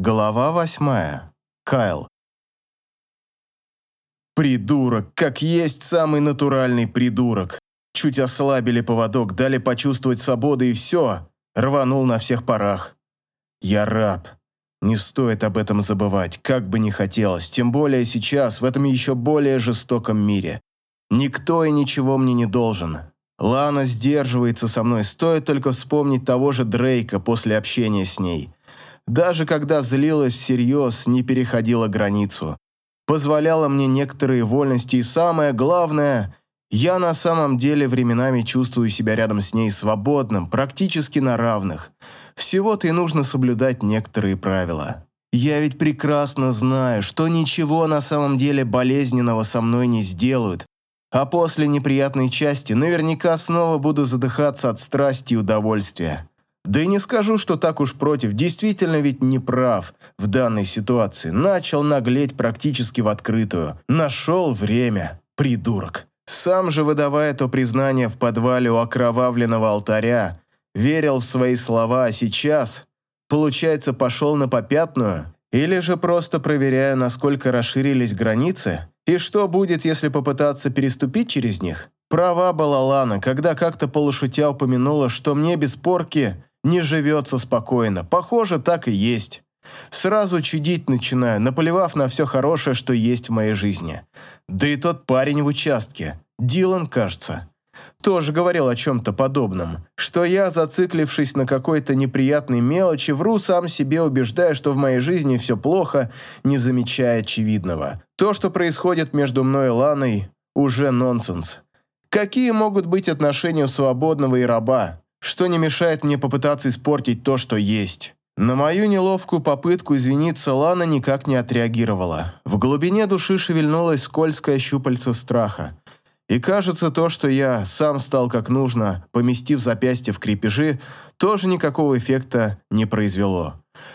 Глава восьмая. Кайл. Придурок, как есть самый натуральный придурок. Чуть ослабили поводок, дали почувствовать свободу и все. Рванул на всех парах. Я раб. Не стоит об этом забывать, как бы ни хотелось, тем более сейчас, в этом еще более жестоком мире. Никто и ничего мне не должен. Лана сдерживается со мной, стоит только вспомнить того же Дрейка после общения с ней. Даже когда злилась всерьез, не переходила границу. Позволяла мне некоторые вольности и самое главное, я на самом деле временами чувствую себя рядом с ней свободным, практически на равных. Всего-то и нужно соблюдать некоторые правила. Я ведь прекрасно знаю, что ничего на самом деле болезненного со мной не сделают, а после неприятной части наверняка снова буду задыхаться от страсти и удовольствия. Да и не скажу, что так уж против, действительно ведь не прав в данной ситуации. Начал наглеть практически в открытую. Нашел время, придурок. Сам же, выдавая то признание в подвале у окровавленного алтаря, верил в свои слова, а сейчас, получается, пошел на попятную? Или же просто проверяя, насколько расширились границы? И что будет, если попытаться переступить через них? Права была Лана, когда как-то полушутя упомянула, что мне без порки не живется спокойно. Похоже, так и есть. Сразу чудить начинаю, наплевав на все хорошее, что есть в моей жизни. Да и тот парень в участке, Дилан, кажется, тоже говорил о чем-то подобном, что я, зациклившись на какой-то неприятной мелочи, вру сам себе, убеждая, что в моей жизни все плохо, не замечая очевидного. То, что происходит между мной и Ланой, уже нонсенс. Какие могут быть отношения у свободного и раба? Что не мешает мне попытаться испортить то, что есть. На мою неловкую попытку извиниться Лана никак не отреагировала. В глубине души шевельнулось скользкое щупальце страха. И кажется, то, что я сам стал как нужно, поместив запястье в крепежи, тоже никакого эффекта не произвело.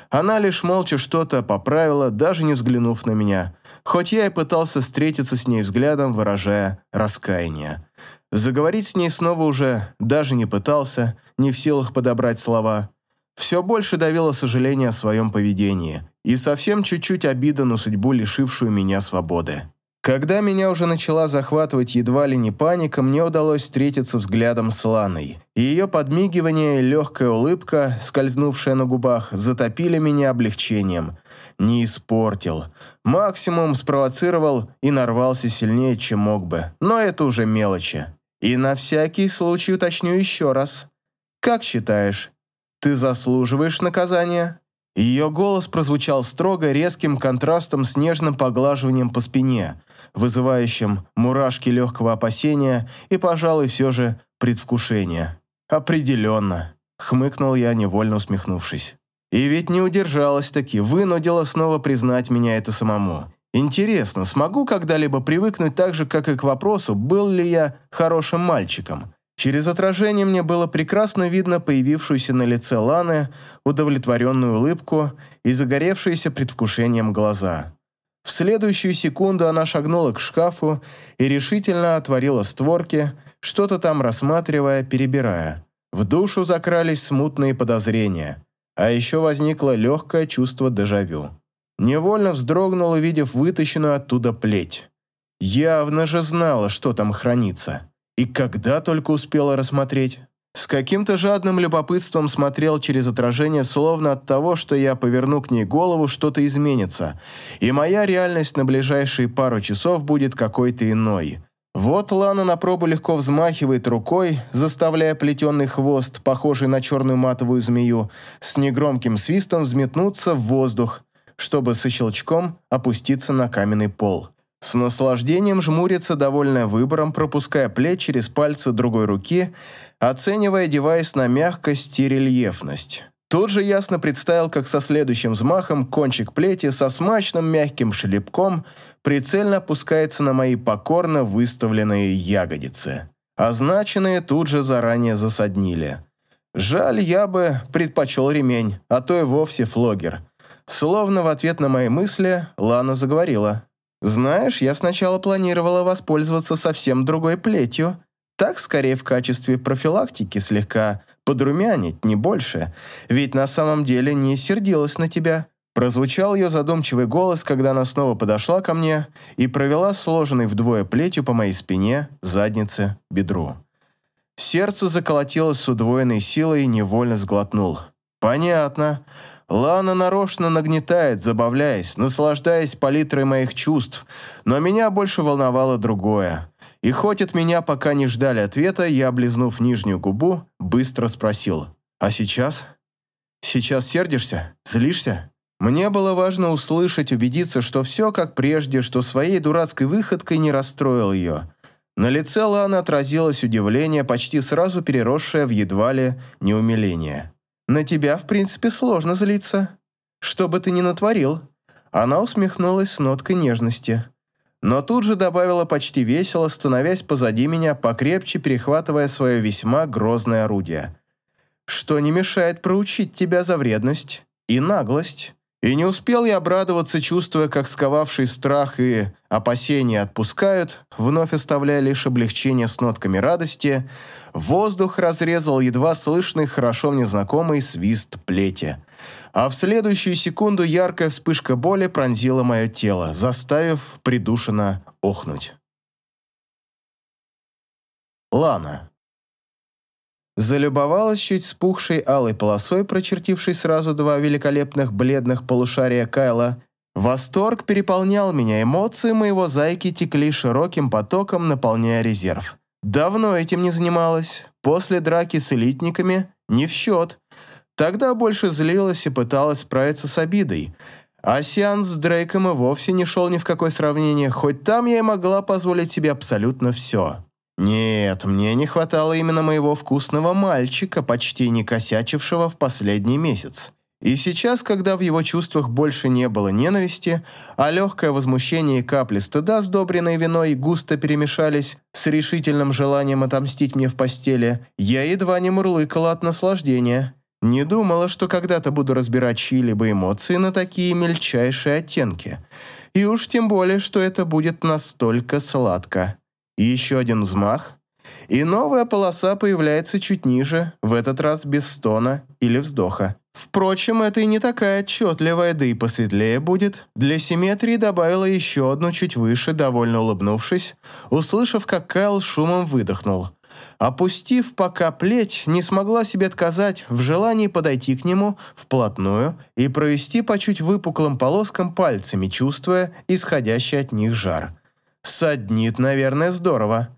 Она лишь молча что-то поправила, даже не взглянув на меня, хоть я и пытался встретиться с ней взглядом, выражая раскаяние. Заговорить с ней снова уже даже не пытался, не в силах подобрать слова. Все больше давило сожаление о своем поведении и совсем чуть-чуть обида на судьбу, лишившую меня свободы. Когда меня уже начала захватывать едва ли не паника, мне удалось встретиться взглядом с Ланой. Ее подмигивание и легкая улыбка, скользнувшая на губах, затопили меня облегчением. Не испортил. Максимум спровоцировал и нарвался сильнее, чем мог бы. Но это уже мелочи. И на всякий случай уточню еще раз. Как считаешь, ты заслуживаешь наказания?» Ее голос прозвучал строго, резким контрастом с нежным поглаживанием по спине, вызывающим мурашки легкого опасения и, пожалуй, все же предвкушения. «Определенно», — хмыкнул я, невольно усмехнувшись. И ведь не удержалась таки, вынудила снова признать меня это самому. Интересно, смогу когда-либо привыкнуть так же, как и к вопросу, был ли я хорошим мальчиком? Через отражение мне было прекрасно видно появившуюся на лице Ланы удовлетворенную улыбку и загоревшиеся предвкушением глаза. В следующую секунду она шагнула к шкафу и решительно отворила створки, что-то там рассматривая, перебирая. В душу закрались смутные подозрения, а еще возникло легкое чувство дежавю. Невольно вздрогнул, увидев вытащенную оттуда плеть. Явно же знала, что там хранится. И когда только успела рассмотреть. С каким-то жадным любопытством смотрел через отражение, словно от того, что я поверну к ней голову, что-то изменится, и моя реальность на ближайшие пару часов будет какой-то иной. Вот Лана на пробу легко взмахивает рукой, заставляя плетеный хвост, похожий на черную матовую змею, с негромким свистом взметнуться в воздух, чтобы со щелчком опуститься на каменный пол. С наслаждением жмурится, довольная выбором, пропуская плеть через пальцы другой руки, оценивая девайс на мягкость и рельефность. Тут же ясно представил, как со следующим взмахом кончик плети со смачным мягким шлепком прицельно опускается на мои покорно выставленные ягодицы. Означенные тут же заранее засаднили. Жаль, я бы предпочел ремень, а то и вовсе флогер – Словно в ответ на мои мысли, Лана заговорила. «Знаешь, я сначала планировала воспользоваться совсем другой плетью. Так, скорее, в качестве профилактики слегка подрумянить, не больше. Ведь на самом деле не сердилась на тебя. Прозвучал ее задумчивый голос, когда она снова подошла ко мне и провела сложенной вдвое плетью по моей спине, заднице, бедру. Сердце заколотилось с удвоенной силой и невольно сглотнул. «Понятно. Лана нарочно нагнетает, забавляясь, наслаждаясь палитрой моих чувств, но меня больше волновало другое. И хоть от меня пока не ждали ответа, я, облизнув нижнюю губу, быстро спросил. «А сейчас? Сейчас сердишься? Злишься?» Мне было важно услышать, убедиться, что все как прежде, что своей дурацкой выходкой не расстроил ее. На лице Ланы отразилось удивление, почти сразу переросшее в едва ли неумиление. «На тебя, в принципе, сложно злиться. Что бы ты ни натворил». Она усмехнулась с ноткой нежности но тут же добавила почти весело, становясь позади меня, покрепче перехватывая свое весьма грозное орудие. «Что не мешает проучить тебя за вредность и наглость?» И не успел я обрадоваться, чувствуя, как сковавший страх и опасения отпускают, вновь оставляя лишь облегчение с нотками радости, воздух разрезал едва слышный, хорошо мне знакомый свист плети – а в следующую секунду яркая вспышка боли пронзила мое тело, заставив придушенно охнуть. Лана. Залюбовалась чуть спухшей алой полосой, прочертившей сразу два великолепных бледных полушария Кайла. Восторг переполнял меня, эмоции моего зайки текли широким потоком, наполняя резерв. Давно этим не занималась. После драки с элитниками не в счет – Тогда больше злилась и пыталась справиться с обидой. А сеанс с Дрейком и вовсе не шел ни в какое сравнение, хоть там я и могла позволить себе абсолютно все. Нет, мне не хватало именно моего вкусного мальчика, почти не косячившего в последний месяц. И сейчас, когда в его чувствах больше не было ненависти, а легкое возмущение и капли стыда, сдобренные виной, густо перемешались с решительным желанием отомстить мне в постели, я едва не мурлыкала от наслаждения. Не думала, что когда-то буду разбирать чьи-либо эмоции на такие мельчайшие оттенки. И уж тем более, что это будет настолько сладко. И еще один взмах, и новая полоса появляется чуть ниже, в этот раз без стона или вздоха. Впрочем, это и не такая отчетливая, да и посветлее будет. Для симметрии добавила еще одну чуть выше, довольно улыбнувшись, услышав, как Кайл шумом выдохнул – Опустив пока плеть, не смогла себе отказать в желании подойти к нему вплотную и провести по чуть выпуклым полоскам пальцами, чувствуя исходящий от них жар. Саднит, наверное, здорово.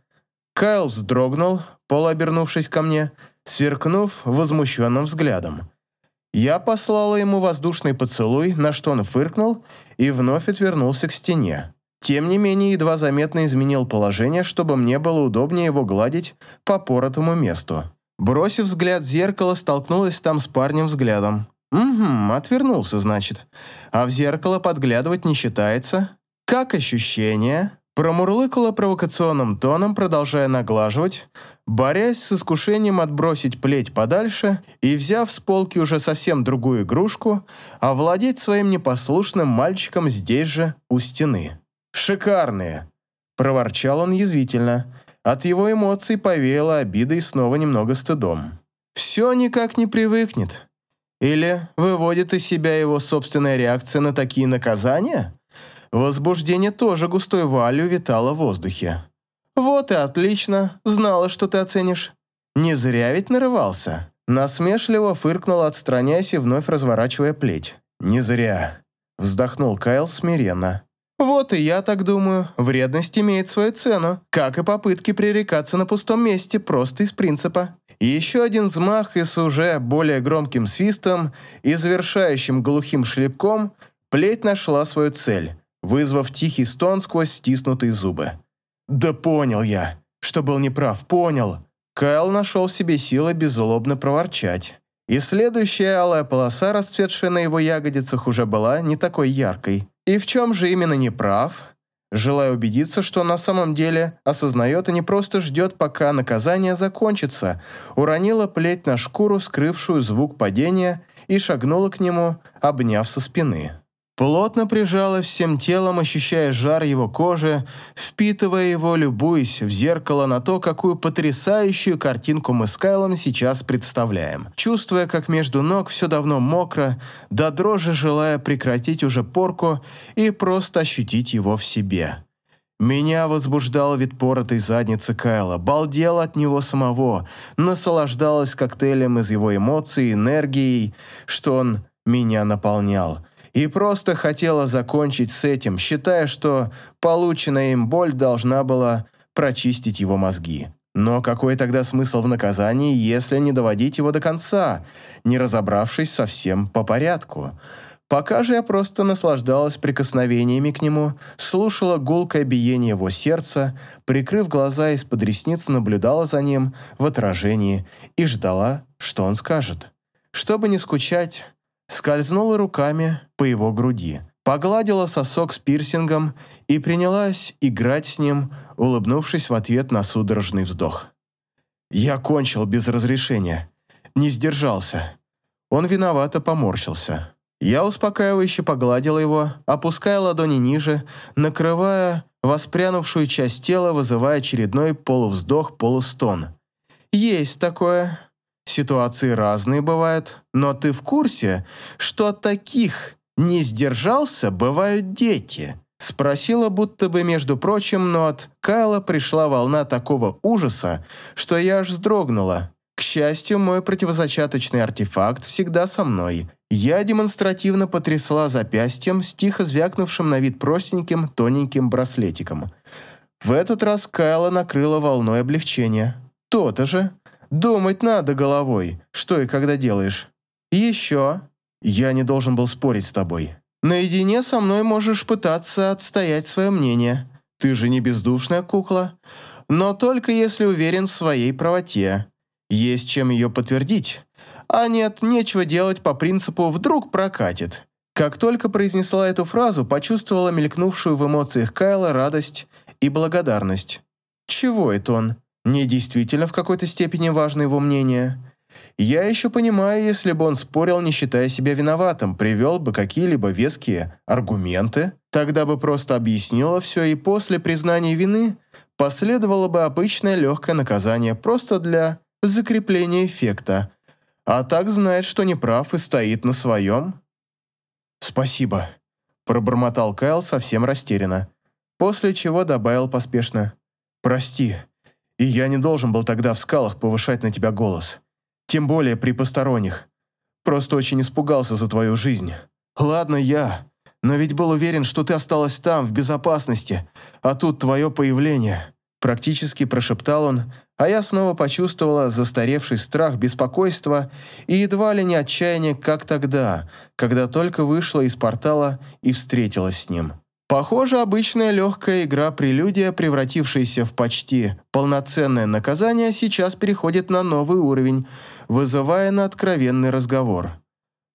Кайл вздрогнул, полуобернувшись ко мне, сверкнув возмущенным взглядом. Я послала ему воздушный поцелуй, на что он фыркнул и вновь отвернулся к стене. Тем не менее, едва заметно изменил положение, чтобы мне было удобнее его гладить по поротому месту. Бросив взгляд в зеркало, столкнулась там с парнем взглядом. «Угу, отвернулся, значит. А в зеркало подглядывать не считается. Как ощущение?» Промурлыкала провокационным тоном, продолжая наглаживать, борясь с искушением отбросить плеть подальше и, взяв с полки уже совсем другую игрушку, овладеть своим непослушным мальчиком здесь же, у стены. «Шикарные!» – проворчал он язвительно. От его эмоций повеяло обидой и снова немного стыдом. «Все никак не привыкнет. Или выводит из себя его собственная реакция на такие наказания?» Возбуждение тоже густой валью витало в воздухе. «Вот и отлично, знала, что ты оценишь. Не зря ведь нарывался». Насмешливо фыркнул, отстраняясь и вновь разворачивая плеть. «Не зря», — вздохнул Кайл смиренно. Вот и я так думаю. Вредность имеет свою цену, как и попытки пререкаться на пустом месте просто из принципа. Еще один взмах и с уже более громким свистом и завершающим глухим шлепком плеть нашла свою цель, вызвав тихий стон сквозь стиснутые зубы. «Да понял я, что был неправ, понял». Кайл нашел в себе силы беззлобно проворчать. И следующая алая полоса, расцветшая на его ягодицах, уже была не такой яркой. И в чем же именно не прав? Желая убедиться, что на самом деле осознает и не просто ждет, пока наказание закончится, уронила плеть на шкуру, скрывшую звук падения, и шагнула к нему, обняв со спины. Плотно прижалась всем телом, ощущая жар его кожи, впитывая его, любуясь в зеркало на то, какую потрясающую картинку мы с Кайлом сейчас представляем. Чувствуя, как между ног все давно мокро, до дрожи желая прекратить уже порку и просто ощутить его в себе. Меня возбуждал вид поротой задницы Кайла, балдел от него самого, наслаждалась коктейлем из его эмоций, энергией, что он меня наполнял – и просто хотела закончить с этим, считая, что полученная им боль должна была прочистить его мозги. Но какой тогда смысл в наказании, если не доводить его до конца, не разобравшись совсем по порядку? Пока же я просто наслаждалась прикосновениями к нему, слушала гулкое биение его сердца, прикрыв глаза из-под ресниц, наблюдала за ним в отражении и ждала, что он скажет. Чтобы не скучать, скользнула руками по его груди, погладила сосок с пирсингом и принялась играть с ним, улыбнувшись в ответ на судорожный вздох. Я кончил без разрешения. Не сдержался. Он виновато поморщился. Я успокаивающе погладила его, опуская ладони ниже, накрывая воспрянувшую часть тела, вызывая очередной полувздох-полустон. «Есть такое», Ситуации разные бывают, но ты в курсе, что от таких не сдержался бывают дети?» Спросила, будто бы, между прочим, но от Кайла пришла волна такого ужаса, что я аж вздрогнула. К счастью, мой противозачаточный артефакт всегда со мной. Я демонстративно потрясла запястьем с тихо звякнувшим на вид простеньким, тоненьким браслетиком. В этот раз Кайла накрыла волной облегчения. То-то же. Думать надо головой, что и когда делаешь. еще. Я не должен был спорить с тобой. Наедине со мной можешь пытаться отстоять свое мнение. Ты же не бездушная кукла. Но только если уверен в своей правоте. Есть чем ее подтвердить. А нет, нечего делать по принципу «вдруг прокатит». Как только произнесла эту фразу, почувствовала мелькнувшую в эмоциях Кайла радость и благодарность. Чего это он? Мне действительно в какой-то степени важно его мнение. Я еще понимаю, если бы он спорил, не считая себя виноватым, привел бы какие-либо веские аргументы, тогда бы просто объяснила все, и после признания вины последовало бы обычное легкое наказание просто для закрепления эффекта. А так знает, что не прав и стоит на своем. «Спасибо», – пробормотал Кайл совсем растерянно, после чего добавил поспешно. «Прости, и я не должен был тогда в скалах повышать на тебя голос. Тем более при посторонних. Просто очень испугался за твою жизнь. Ладно, я. Но ведь был уверен, что ты осталась там, в безопасности. А тут твое появление. Практически прошептал он, а я снова почувствовала застаревший страх, беспокойство и едва ли не отчаяние, как тогда, когда только вышла из портала и встретилась с ним. Похоже, обычная легкая игра-прелюдия, превратившаяся в почти полноценное наказание, сейчас переходит на новый уровень, вызывая на откровенный разговор.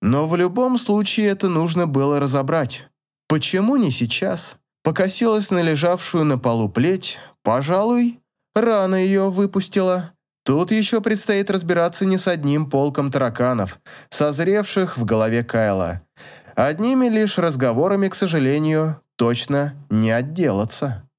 Но в любом случае это нужно было разобрать. Почему не сейчас? Покосилась на лежавшую на полу плеть. Пожалуй, рано ее выпустила. Тут еще предстоит разбираться не с одним полком тараканов, созревших в голове Кайла. Одними лишь разговорами, к сожалению, точно не отделаться.